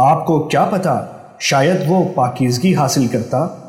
आपको क्या पता? शायद वो पाकिजगी हासिल करता।